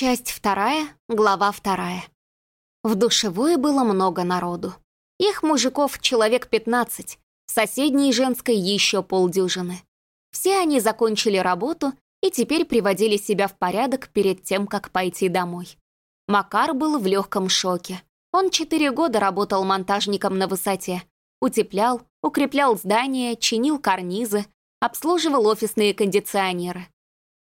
Часть вторая, глава вторая. В душевой было много народу. Их мужиков человек 15, в соседней женской еще полдюжины. Все они закончили работу и теперь приводили себя в порядок перед тем, как пойти домой. Макар был в легком шоке. Он четыре года работал монтажником на высоте. Утеплял, укреплял здания, чинил карнизы, обслуживал офисные кондиционеры.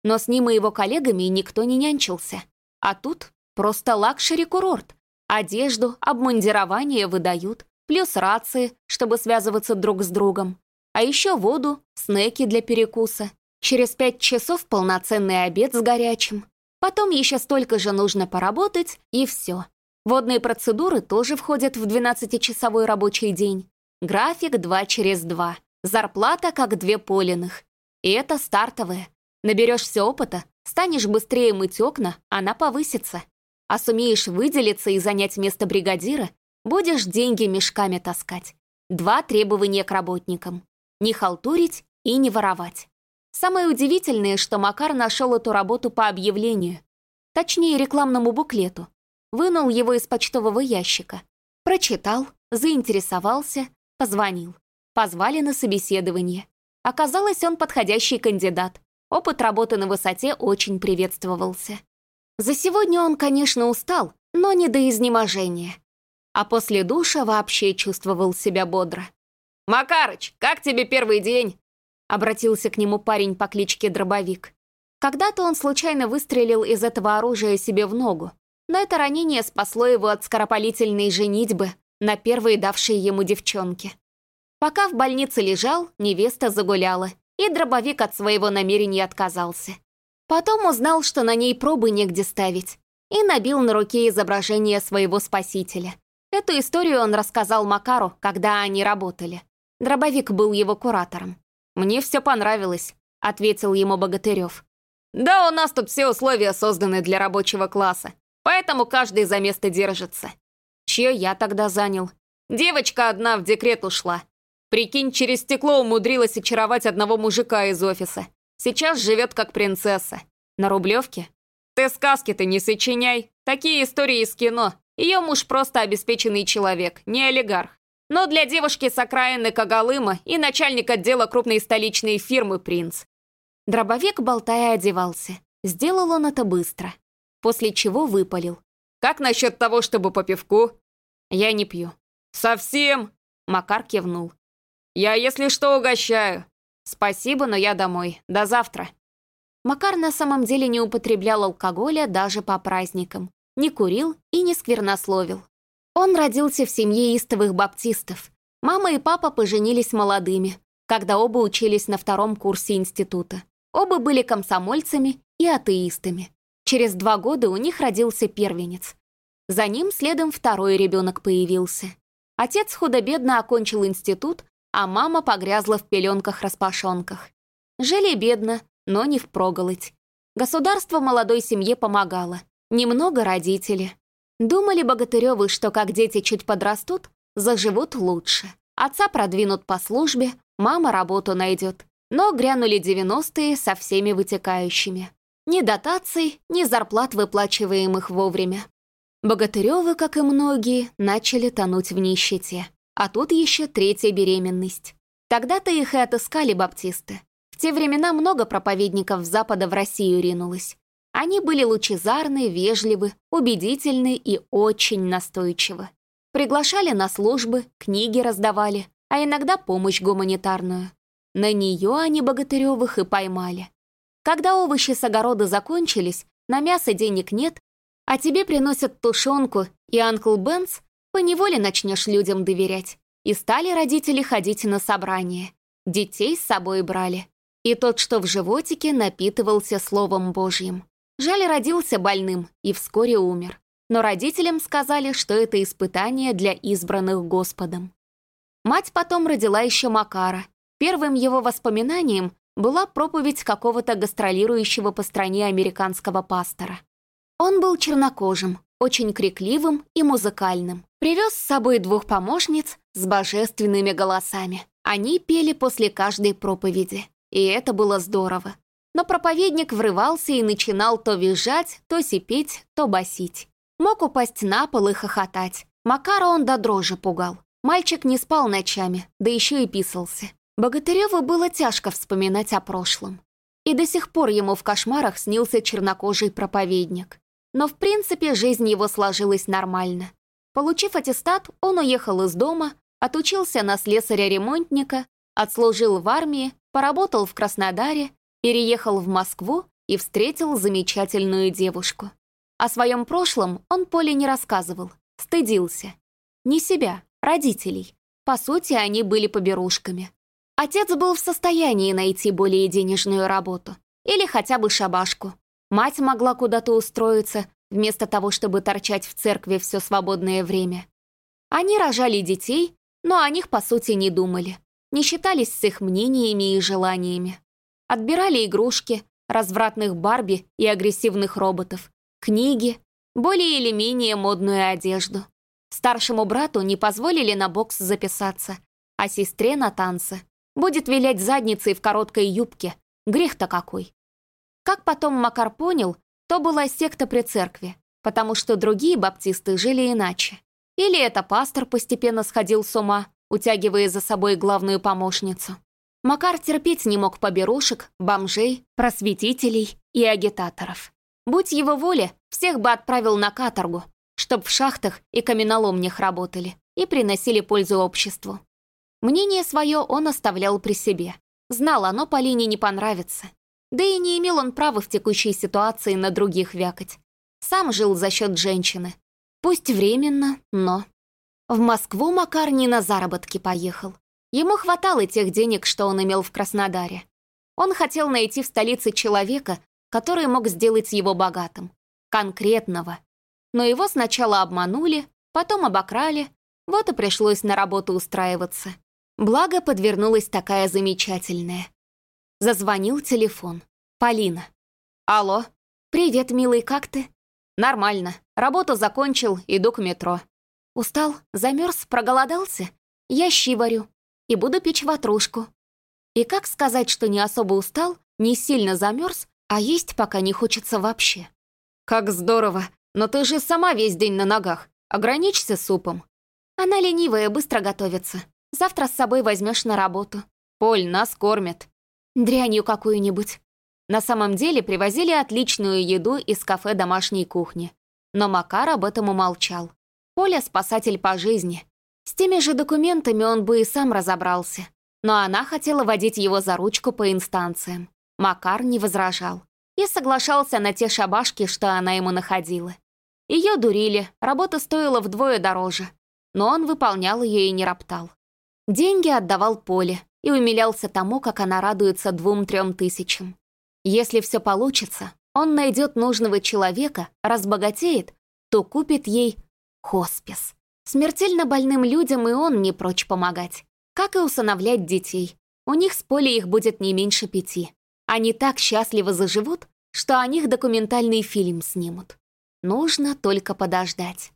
Но с ним и его коллегами никто не нянчился. А тут просто лакшери-курорт. Одежду, обмундирование выдают, плюс рации, чтобы связываться друг с другом. А еще воду, снеки для перекуса. Через пять часов полноценный обед с горячим. Потом еще столько же нужно поработать, и все. Водные процедуры тоже входят в 12-часовой рабочий день. График 2 через 2. Зарплата как две полиных. И это стартовое. Наберешься опыта, станешь быстрее мыть окна, она повысится. А сумеешь выделиться и занять место бригадира, будешь деньги мешками таскать. Два требования к работникам. Не халтурить и не воровать. Самое удивительное, что Макар нашел эту работу по объявлению. Точнее, рекламному буклету. Вынул его из почтового ящика. Прочитал, заинтересовался, позвонил. Позвали на собеседование. Оказалось, он подходящий кандидат. Опыт работы на высоте очень приветствовался. За сегодня он, конечно, устал, но не до изнеможения. А после душа вообще чувствовал себя бодро. «Макарыч, как тебе первый день?» Обратился к нему парень по кличке Дробовик. Когда-то он случайно выстрелил из этого оружия себе в ногу, но это ранение спасло его от скоропалительной женитьбы на первой давшей ему девчонке. Пока в больнице лежал, невеста загуляла, и дробовик от своего намерения отказался. Потом узнал, что на ней пробы негде ставить, и набил на руке изображение своего спасителя. Эту историю он рассказал Макару, когда они работали. Дробовик был его куратором. «Мне все понравилось», — ответил ему Богатырев. «Да, у нас тут все условия созданы для рабочего класса, поэтому каждый за место держится». «Чье я тогда занял?» «Девочка одна в декрет ушла. Прикинь, через стекло умудрилась очаровать одного мужика из офиса. Сейчас живет как принцесса. На Рублевке? Ты сказки-то не сочиняй. Такие истории из кино. Ее муж просто обеспеченный человек, не олигарх. Но для девушки с окраины Кагалыма и начальник отдела крупной столичной фирмы принц. Дробовик, болтая, одевался. Сделал он это быстро. После чего выпалил. «Как насчет того, чтобы по пивку?» «Я не пью». «Совсем?» Макар кивнул. «Я, если что, угощаю». «Спасибо, но я домой. До завтра». Макар на самом деле не употреблял алкоголя даже по праздникам, не курил и не сквернословил. Он родился в семье истовых баптистов. Мама и папа поженились молодыми, когда оба учились на втором курсе института. Оба были комсомольцами и атеистами. Через два года у них родился первенец. За ним следом второй ребенок появился. Отец худо-бедно окончил институт, а мама погрязла в пеленках-распашонках. Жили бедно, но не впроголодь. Государство молодой семье помогало. Немного родители. Думали Богатыревы, что как дети чуть подрастут, заживут лучше. Отца продвинут по службе, мама работу найдет. Но грянули 90-е со всеми вытекающими. Ни дотаций, ни зарплат, выплачиваемых вовремя. Богатыревы, как и многие, начали тонуть в нищете. А тут еще третья беременность. Тогда-то их и отыскали баптисты. В те времена много проповедников Запада в Россию ринулось. Они были лучезарны, вежливы, убедительны и очень настойчивы. Приглашали на службы, книги раздавали, а иногда помощь гуманитарную. На нее они Богатыревых и поймали. Когда овощи с огорода закончились, на мясо денег нет, а тебе приносят тушенку и Анкл Бенс поневоле начнешь людям доверять. И стали родители ходить на собрания. Детей с собой брали. И тот, что в животике, напитывался Словом Божьим. Жаль, родился больным и вскоре умер. Но родителям сказали, что это испытание для избранных Господом. Мать потом родила еще Макара. Первым его воспоминанием была проповедь какого-то гастролирующего по стране американского пастора. Он был чернокожим, очень крикливым и музыкальным. Привез с собой двух помощниц с божественными голосами. Они пели после каждой проповеди, и это было здорово. Но проповедник врывался и начинал то визжать, то сипеть, то басить. Мог упасть на пол и хохотать. Макара он до дрожи пугал. Мальчик не спал ночами, да еще и писался. Богатыреву было тяжко вспоминать о прошлом. И до сих пор ему в кошмарах снился чернокожий проповедник. Но в принципе жизнь его сложилась нормально. Получив аттестат, он уехал из дома, отучился на слесаря-ремонтника, отслужил в армии, поработал в Краснодаре, переехал в Москву и встретил замечательную девушку. О своем прошлом он Поле не рассказывал, стыдился. Не себя, родителей. По сути, они были поберушками. Отец был в состоянии найти более денежную работу. Или хотя бы шабашку. Мать могла куда-то устроиться, вместо того, чтобы торчать в церкви все свободное время. Они рожали детей, но о них, по сути, не думали. Не считались с их мнениями и желаниями. Отбирали игрушки, развратных Барби и агрессивных роботов, книги, более или менее модную одежду. Старшему брату не позволили на бокс записаться, а сестре на танцы. Будет вилять задницей в короткой юбке. Грех-то какой. Как потом Макар понял, то была секта при церкви, потому что другие баптисты жили иначе. Или это пастор постепенно сходил с ума, утягивая за собой главную помощницу. Макар терпеть не мог поберушек, бомжей, просветителей и агитаторов. Будь его воля, всех бы отправил на каторгу, чтоб в шахтах и каменоломнях работали и приносили пользу обществу. Мнение свое он оставлял при себе. Знал, оно Полине не понравится. Да и не имел он права в текущей ситуации на других вякать. Сам жил за счет женщины. Пусть временно, но... В Москву Макар не на заработки поехал. Ему хватало тех денег, что он имел в Краснодаре. Он хотел найти в столице человека, который мог сделать его богатым. Конкретного, но его сначала обманули, потом обокрали, вот и пришлось на работу устраиваться. Благо подвернулась такая замечательная. Зазвонил телефон. Полина. «Алло. Привет, милый, как ты?» «Нормально. Работу закончил, иду к метро». «Устал? Замерз? Проголодался? Я щи варю. И буду печь ватрушку». И как сказать, что не особо устал, не сильно замерз, а есть пока не хочется вообще? «Как здорово! «Но ты же сама весь день на ногах. Ограничься супом». «Она ленивая, быстро готовится. Завтра с собой возьмешь на работу». «Поль, нас кормят». «Дрянью какую-нибудь». На самом деле привозили отличную еду из кафе домашней кухни. Но Макар об этом умолчал. Поля — спасатель по жизни. С теми же документами он бы и сам разобрался. Но она хотела водить его за ручку по инстанциям. Макар не возражал. И соглашался на те шабашки, что она ему находила. Ее дурили, работа стоила вдвое дороже. Но он выполнял ее и не роптал. Деньги отдавал Поле и умилялся тому, как она радуется двум-трем тысячам. Если все получится, он найдет нужного человека, разбогатеет, то купит ей хоспис. Смертельно больным людям и он не прочь помогать. Как и усыновлять детей. У них с Полей их будет не меньше пяти. Они так счастливо заживут, что о них документальный фильм снимут. Нужно только подождать.